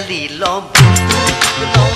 galilom. Galilom.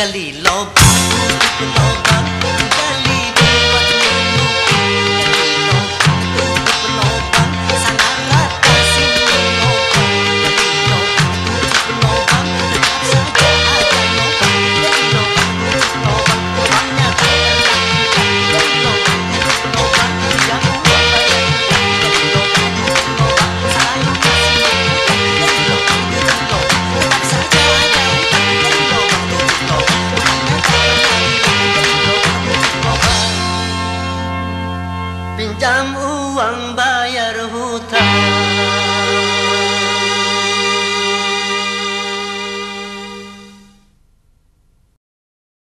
个李老板。